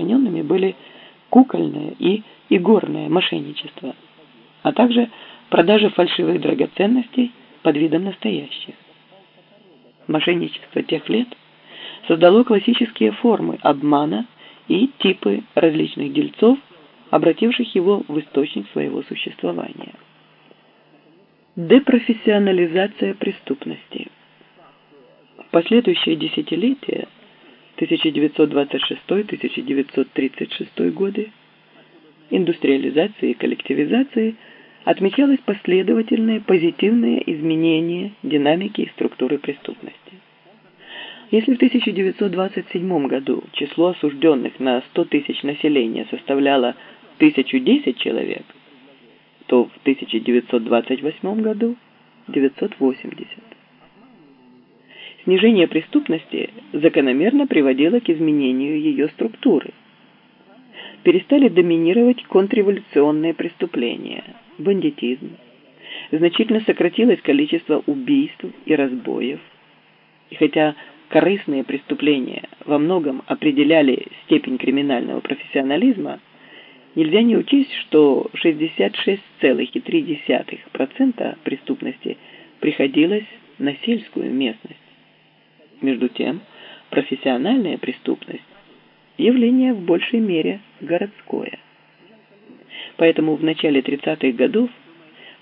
распространенными были кукольное и игорное мошенничество, а также продажа фальшивых драгоценностей под видом настоящих. Мошенничество тех лет создало классические формы обмана и типы различных дельцов, обративших его в источник своего существования. Депрофессионализация преступности. В последующие десятилетия 1926-1936 годы индустриализации и коллективизации отмечалось последовательное позитивное изменение динамики и структуры преступности. Если в 1927 году число осужденных на 100 тысяч населения составляло 1010 человек, то в 1928 году 980. Снижение преступности закономерно приводило к изменению ее структуры. Перестали доминировать контрреволюционные преступления, бандитизм. Значительно сократилось количество убийств и разбоев. И хотя корыстные преступления во многом определяли степень криминального профессионализма, нельзя не учесть, что 66,3% преступности приходилось на сельскую местность. Между тем, профессиональная преступность – явление в большей мере городское. Поэтому в начале 30-х годов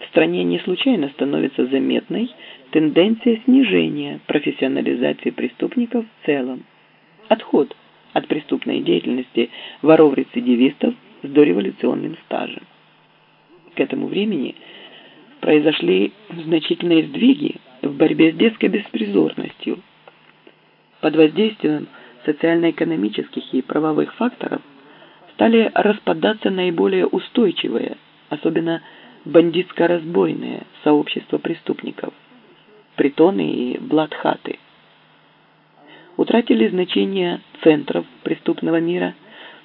в стране не случайно становится заметной тенденция снижения профессионализации преступников в целом, отход от преступной деятельности воров-рецидивистов с дореволюционным стажем. К этому времени произошли значительные сдвиги в борьбе с детской беспризорностью, под воздействием социально-экономических и правовых факторов стали распадаться наиболее устойчивые, особенно бандитско-разбойные сообщества преступников, притоны и бладхаты. Утратили значение центров преступного мира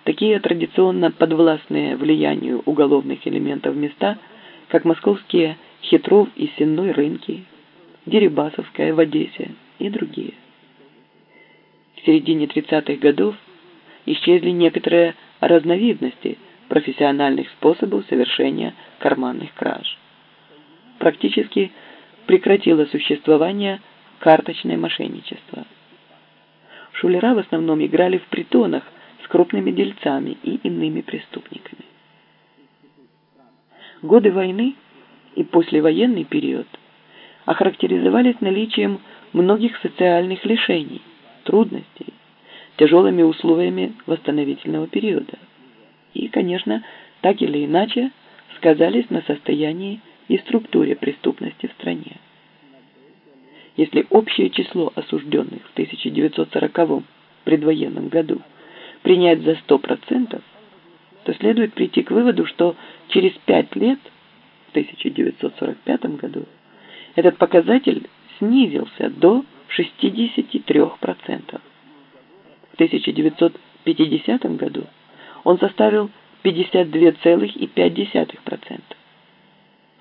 такие традиционно подвластные влиянию уголовных элементов места, как московские Хитров и Сенной рынки, Дерибасовская в Одессе и другие в середине 30-х годов исчезли некоторые разновидности профессиональных способов совершения карманных краж. Практически прекратило существование карточное мошенничество. Шулера в основном играли в притонах с крупными дельцами и иными преступниками. Годы войны и послевоенный период охарактеризовались наличием многих социальных лишений – трудностей, тяжелыми условиями восстановительного периода. И, конечно, так или иначе сказались на состоянии и структуре преступности в стране. Если общее число осужденных в 1940 предвоенном году принять за 100%, то следует прийти к выводу, что через 5 лет, в 1945 году, этот показатель снизился до 63%. В 1950 году он составил 52,5%.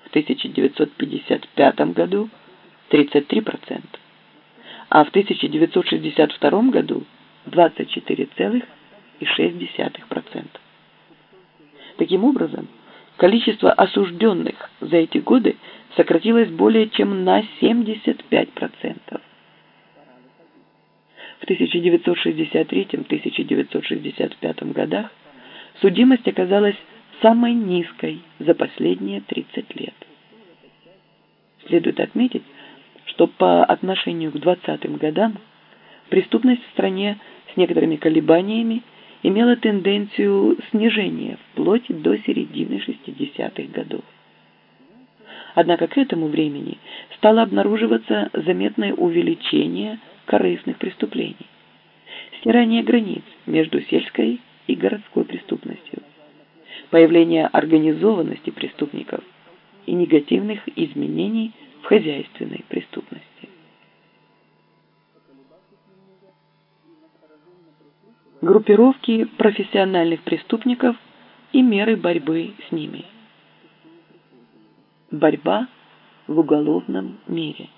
В 1955 году 33%, а в 1962 году 24,6%. Таким образом, количество осужденных за эти годы сократилось более чем на 75%. В 1963-1965 годах судимость оказалась самой низкой за последние 30 лет. Следует отметить, что по отношению к 20-м годам преступность в стране с некоторыми колебаниями имела тенденцию снижения вплоть до середины 60-х годов. Однако к этому времени стало обнаруживаться заметное увеличение корыстных преступлений, стирание границ между сельской и городской преступностью, появление организованности преступников и негативных изменений в хозяйственной преступности. Группировки профессиональных преступников и меры борьбы с ними. Борьба в уголовном мире.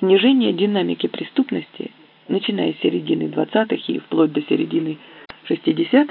Снижение динамики преступности начиная с середины 20-х и вплоть до середины 60-х